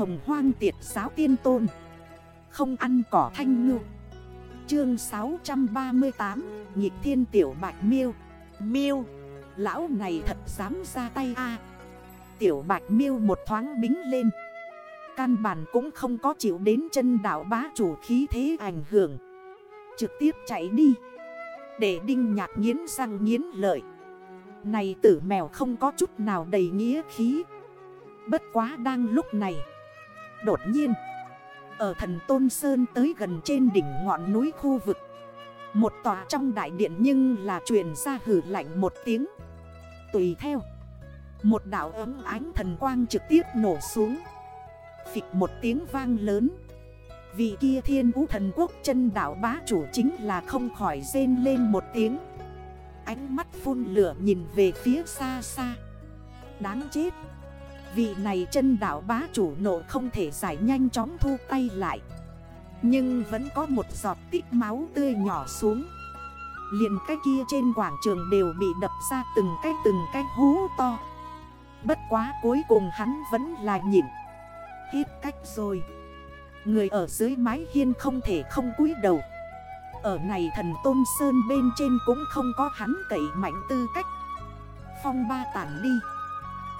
hồng hoang tiệt giáo tiên tôn. Không ăn cỏ thanh ngư. Chương 638 Nhịp thiên tiểu bạch miêu. Miêu, Lão này thật dám ra tay a. Tiểu bạch miêu một thoáng bính lên. Căn bản cũng không có chịu đến chân đảo bá chủ khí thế ảnh hưởng. Trực tiếp chạy đi. Để đinh nhạc nghiến răng nghiến lợi. Này tử mèo không có chút nào đầy nghĩa khí. Bất quá đang lúc này Đột nhiên, Ở thần Tôn Sơn tới gần trên đỉnh ngọn núi khu vực, Một tòa trong đại điện nhưng là truyền ra hử lạnh một tiếng. Tùy theo, Một đảo ấm ánh thần quang trực tiếp nổ xuống. Phịch một tiếng vang lớn. Vị kia thiên vũ thần quốc chân đảo bá chủ chính là không khỏi rên lên một tiếng. Ánh mắt phun lửa nhìn về phía xa xa. Đáng chết. Vị này chân đảo bá chủ nộ không thể giải nhanh chóng thu tay lại. Nhưng vẫn có một giọt tích máu tươi nhỏ xuống. Liền cái kia trên quảng trường đều bị đập ra từng cái từng cái hú to. Bất quá cuối cùng hắn vẫn là nhịn. Hết cách rồi. Người ở dưới mái hiên không thể không cúi đầu. Ở này thần Tôn Sơn bên trên cũng không có hắn cậy mạnh tư cách. Phong ba tản đi.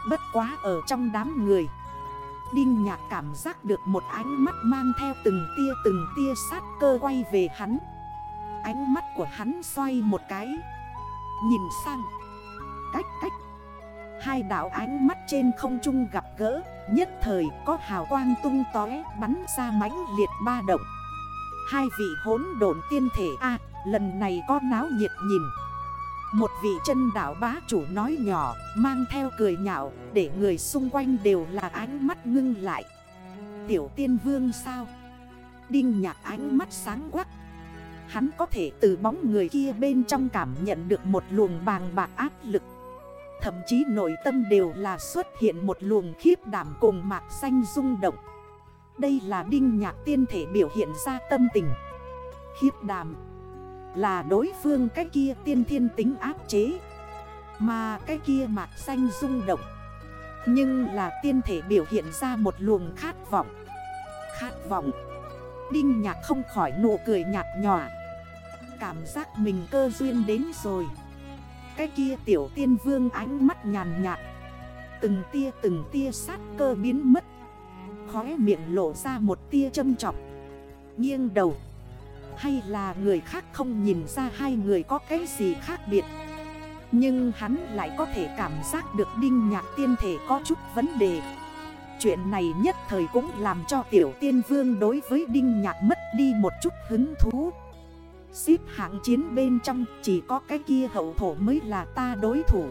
Bất quá ở trong đám người, Đinh nhạc cảm giác được một ánh mắt mang theo từng tia từng tia sát cơ quay về hắn. Ánh mắt của hắn xoay một cái, Nhìn sang. Cách cách, Hai đảo ánh mắt trên không trung gặp gỡ, Nhất thời có hào quang tung tói Bắn ra mãnh liệt ba động. Hai vị hốn độn tiên thể A, lần này có náo nhiệt nhìn. Một vị chân đảo bá chủ nói nhỏ, Mang theo cười nhạo, Để người xung quanh đều là ánh mắt ngưng lại. Tiểu tiên vương sao? Đinh nhạc ánh mắt sáng quắc. Hắn có thể từ bóng người kia bên trong cảm nhận được một luồng bàng bạc áp lực. Thậm chí nội tâm đều là xuất hiện một luồng khiếp đảm cùng mạc xanh rung động. Đây là đinh nhạc tiên thể biểu hiện ra tâm tình. Khiếp đảm. Là đối phương cái kia tiên thiên tính áp chế. Mà cái kia mạc xanh rung động. Nhưng là tiên thể biểu hiện ra một luồng khát vọng. Khát vọng. Đinh nhạc không khỏi nụ cười nhạt nhòa. Cảm giác mình cơ duyên đến rồi. Cái kia tiểu tiên vương ánh mắt nhàn nhạt. Từng tia từng tia sát cơ biến mất. Khóe miệng lộ ra một tia châm trọc Nghiêng đầu. Hay là người khác không nhìn ra hai người có cái gì khác biệt. Nhưng hắn lại có thể cảm giác được đinh nhạc tiên thể có chút vấn đề. Chuyện này nhất thời cũng làm cho tiểu tiên vương đối với đinh nhạc mất đi một chút hứng thú. Xếp hạng chiến bên trong chỉ có cái kia hậu thổ mới là ta đối thủ.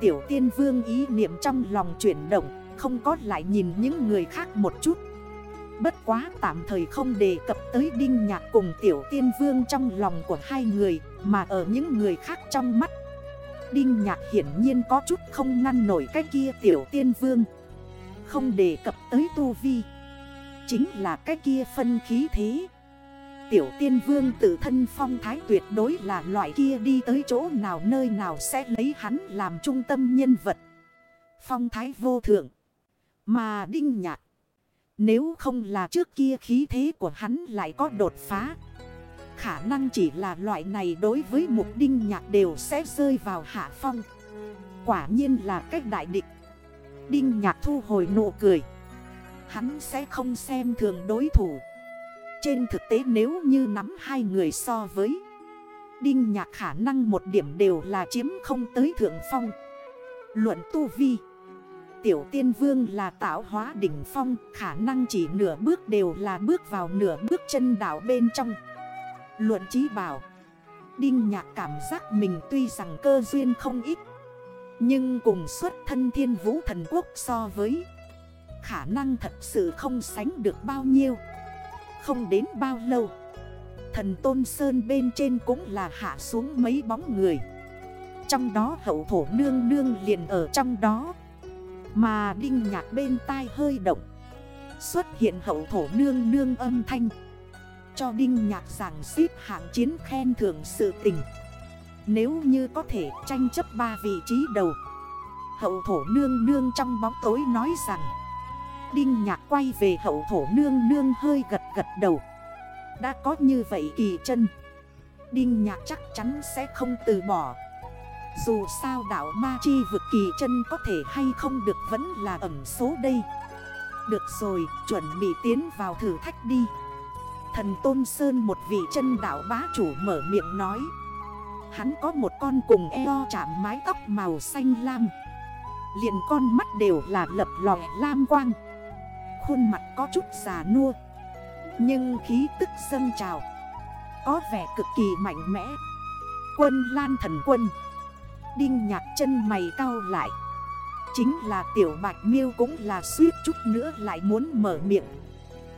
Tiểu tiên vương ý niệm trong lòng chuyển động, Không có lại nhìn những người khác một chút. Bất quá tạm thời không đề cập tới đinh nhạc cùng tiểu tiên vương trong lòng của hai người, Mà ở những người khác trong mắt Đinh nhạc hiển nhiên có chút không ngăn nổi cái kia tiểu tiên vương Không đề cập tới tu vi Chính là cái kia phân khí thế Tiểu tiên vương tự thân phong thái tuyệt đối là loại kia đi tới chỗ nào nơi nào sẽ lấy hắn làm trung tâm nhân vật. Phong thái vô thượng. Mà đinh nhạc. Nếu không là trước kia khí thế của hắn lại có đột phá. Khả năng chỉ là loại này đối với mục đinh nhạc đều sẽ rơi vào hạ phong. Quả nhiên là cách đại địch. Đinh nhạc thu hồi nụ cười. Hắn sẽ không xem thường đối thủ. Trên thực tế nếu như nắm hai người so với, Đinh nhạc khả năng một điểm đều là chiếm không tới thượng phong Luận tu vi Tiểu tiên vương là tạo hóa đỉnh phong, Khả năng chỉ nửa bước đều là bước vào nửa bước chân đảo bên trong. Luận trí bảo, Đinh nhạc cảm giác mình tuy rằng cơ duyên không ít, Nhưng cùng xuất thân thiên vũ thần quốc so với, Khả năng thật sự không sánh được bao nhiêu. Không đến bao lâu, Thần Tôn Sơn bên trên cũng là hạ xuống mấy bóng người. Trong đó hậu thổ nương nương liền ở trong đó. Mà đinh nhạc bên tai hơi động. Xuất hiện hậu thổ nương nương âm thanh. Cho đinh nhạc giảng xếp hạng chiến khen thưởng sự tình. Nếu như có thể tranh chấp ba vị trí đầu. Hậu thổ nương nương trong bóng tối nói rằng. Đinh nhạc quay về hậu thổ nương nương hơi gật gật đầu. Đã có như vậy kỳ chân. Đinh nhạc chắc chắn sẽ không từ bỏ. Dù sao đảo ma chi vực kỳ chân có thể hay không được vẫn là ẩm số đây. Được rồi, chuẩn bị tiến vào thử thách đi. Thần Tôn Sơn một vị chân đảo bá chủ mở miệng nói. Hắn có một con cùng eo chạm mái tóc màu xanh lam. Liền con mắt đều là lập lòe lam quang. Khuôn mặt có chút già nua. Nhưng khí tức dâng trào. Có vẻ cực kỳ mạnh mẽ. Quân lan thần quân. Đinh nhạc chân mày cao lại. Chính là tiểu bạch miêu cũng là suýt chút nữa lại muốn mở miệng.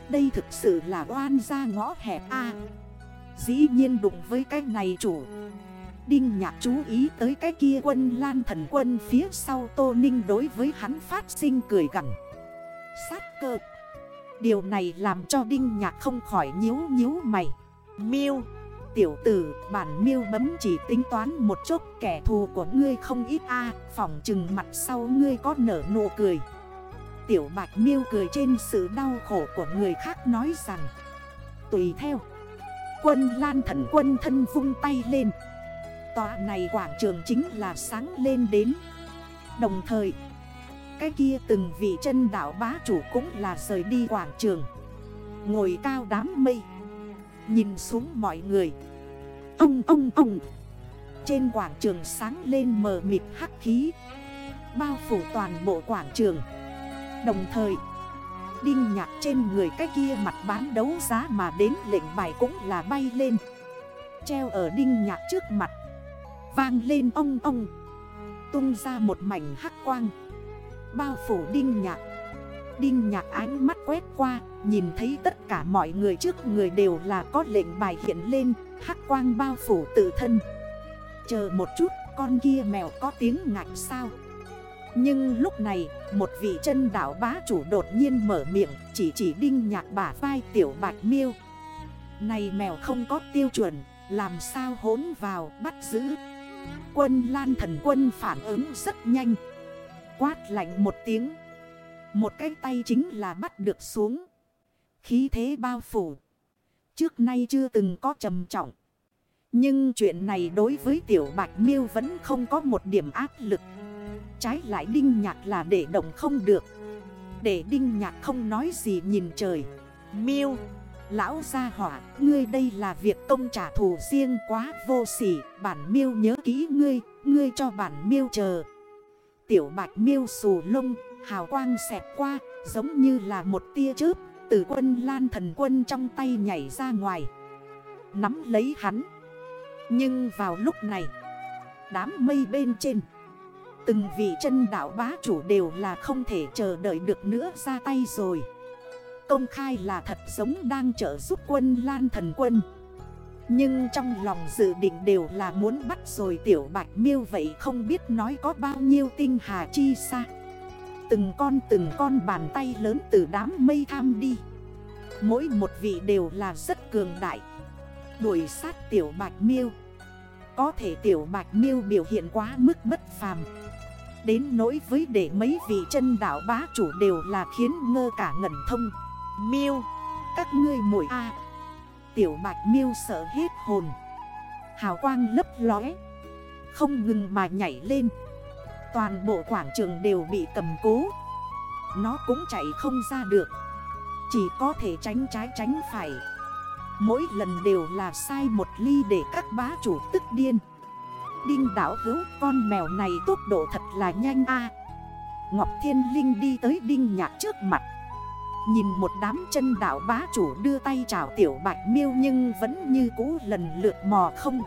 Đây thực sự là oan ra ngõ hẹp A. Dĩ nhiên đụng với cái này chủ. Đinh nhạc chú ý tới cái kia quân lan thần quân phía sau Tô Ninh đối với hắn phát sinh cười gặn Sát cơ. Điều này làm cho Đinh nhạc không khỏi nhíu nhíu mày. Miêu. Tiểu tử bản miêu bấm chỉ tính toán một chút kẻ thù của ngươi không ít a à, Phỏng chừng mặt sau ngươi có nở nụ cười. Tiểu bạch miêu cười trên sự đau khổ của người khác nói rằng Tùy theo Quân lan thần quân thân vung tay lên. Tòa này quảng trường chính là sáng lên đến. Đồng thời Cái kia từng vị chân đảo bá chủ cũng là rời đi quảng trường. Ngồi cao đám mây. Nhìn xuống mọi người. Ông ông ông. Trên quảng trường sáng lên mờ mịt hắc khí Bao phủ toàn bộ quảng trường. Đồng thời Đinh nhạc trên người cái kia mặt bán đấu giá mà đến lệnh bài cũng là bay lên. Treo ở đinh nhạc trước mặt. Vang lên ông ông, Tung ra một mảnh hắc quang. Bao phủ đinh nhạc. Đinh nhạc ánh mắt quét qua, Nhìn thấy tất cả mọi người trước người đều là có lệnh bài hiện lên, Hắc quang bao phủ tự thân. Chờ một chút, con kia mèo có tiếng ngạch sao? Nhưng lúc này, một vị chân đảo bá chủ đột nhiên mở miệng, Chỉ chỉ đinh nhạc bả vai tiểu bạch miêu. Này mèo không có tiêu chuẩn, Làm sao hốn vào, bắt giữ? Quân lan thần quân phản ứng rất nhanh. Quát lạnh một tiếng một cái tay chính là bắt được xuống. Khí thế bao phủ. Trước nay chưa từng có trầm trọng. Nhưng chuyện này đối với tiểu bạch miêu vẫn không có một điểm áp lực. Trái lại đinh nhạc là để động không được. Để đinh nhạc không nói gì nhìn trời. Miêu Lão gia hỏa, ngươi đây là việc công trả thù riêng quá vô sỉ. Bản miêu nhớ kỹ ngươi, ngươi cho bản miêu chờ. Tiểu bạch miêu xù lông, hào quang xẹt qua, Giống như là một tia chớp, Từ quân lan thần quân trong tay nhảy ra ngoài. Nắm lấy hắn. Nhưng vào lúc này, Đám mây bên trên, Từng vị chân đảo bá chủ đều là không thể chờ đợi được nữa ra tay rồi. Công khai là thật giống đang trợ giúp quân lan thần quân. Nhưng trong lòng dự định đều là muốn bắt rồi tiểu bạch miêu vậy không biết nói có bao nhiêu tinh hà chi xa. Từng con từng con bàn tay lớn từ đám mây tham đi. Mỗi một vị đều là rất cường đại. Đuổi sát tiểu bạch miêu. Có thể tiểu bạch miêu biểu hiện quá mức bất phàm. Đến nỗi với để mấy vị chân đảo bá chủ đều là khiến ngơ cả ngẩn thông. Miêu, Các ngươi mũi A. Tiểu bạch miêu sợ hết hồn. Hào quang lấp lóe. Không ngừng mà nhảy lên. Toàn bộ quảng trường đều bị cầm cố. Nó cũng chạy không ra được. Chỉ có thể tránh trái tránh phải. Mỗi lần đều là sai một ly để các bá chủ tức điên. Đinh đảo hữu, con mèo này tốc độ thật là nhanh a. Ngọc Thiên Linh đi tới Đinh Nhạc trước mặt. Nhìn một đám chân đảo bá chủ đưa tay chào tiểu bạch miêu nhưng vẫn như cũ lần lượt mò không.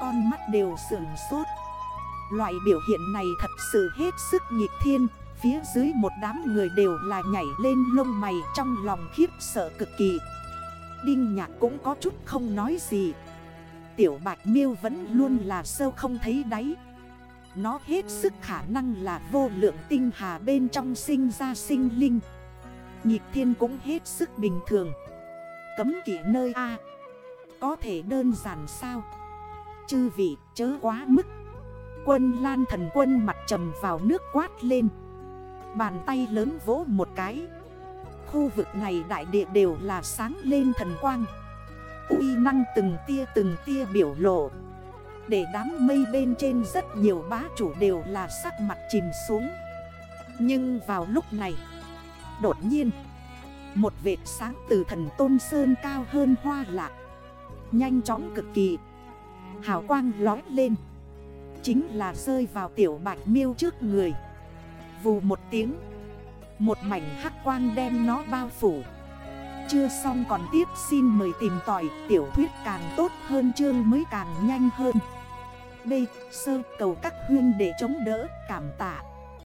Con mắt đều sườn sốt. Loại biểu hiện này thật sự hết sức nhịp thiên. Phía dưới một đám người đều là nhảy lên lông mày trong lòng khiếp sợ cực kỳ. Đinh nhạc cũng có chút không nói gì. Tiểu bạch miêu vẫn luôn là sâu không thấy đáy. Nó hết sức khả năng là vô lượng tinh hà bên trong sinh ra sinh linh. Nhịp thiên cũng hết sức bình thường. Cấm kỷ nơi A. Có thể đơn giản sao? Chư vị chớ quá mức. Quân lan thần quân mặt trầm vào nước quát lên. Bàn tay lớn vỗ một cái. Khu vực này đại địa đều là sáng lên thần quang. Uy năng từng tia từng tia biểu lộ. Để đám mây bên trên rất nhiều bá chủ đều là sắc mặt chìm xuống. Nhưng vào lúc này, Đột nhiên, Một vệt sáng từ thần Tôn Sơn cao hơn hoa lạc, Nhanh chóng cực kỳ, Hào quang lói lên. Chính là rơi vào tiểu bạch miêu trước người. Vù một tiếng, Một mảnh hắc quang đem nó bao phủ. Chưa xong còn tiếp, xin mời tìm tỏi Tiểu thuyết càng tốt hơn, chương mới càng nhanh hơn. B. Sơ cầu các huyên để chống đỡ, cảm tạ.